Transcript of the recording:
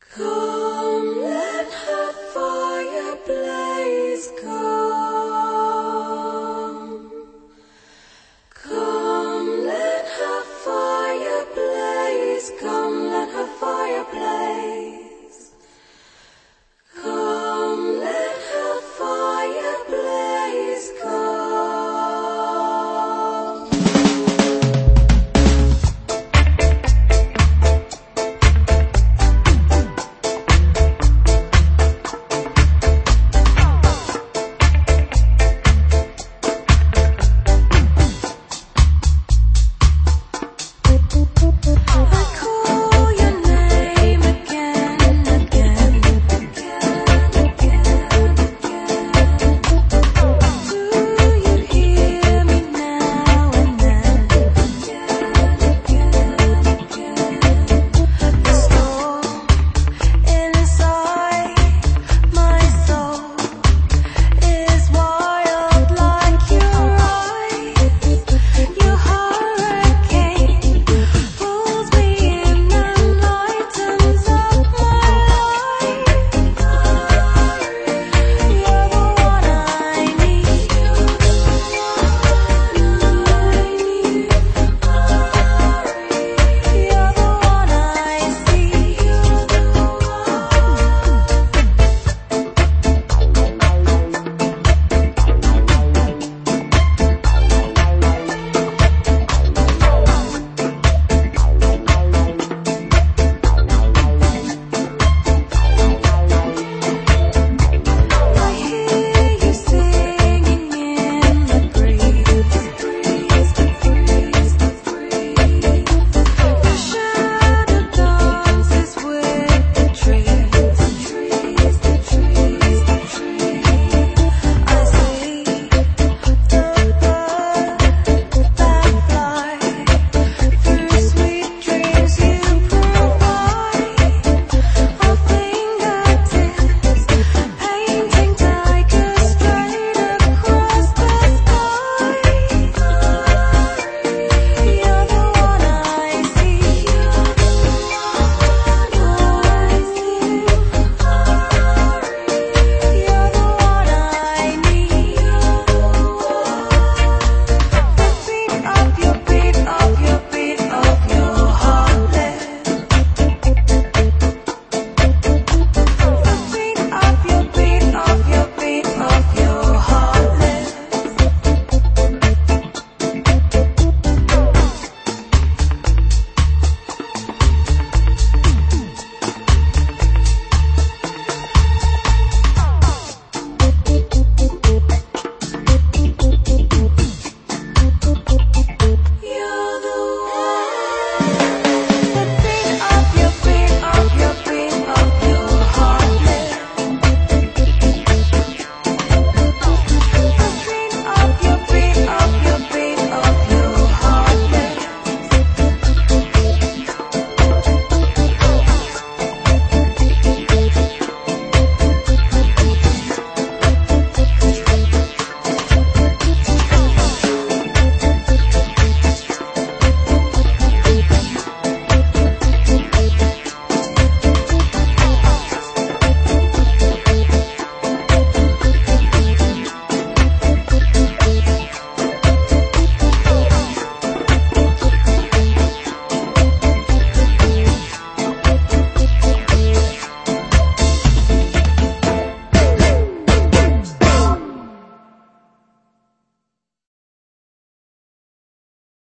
Come, let her fire blaze. Come.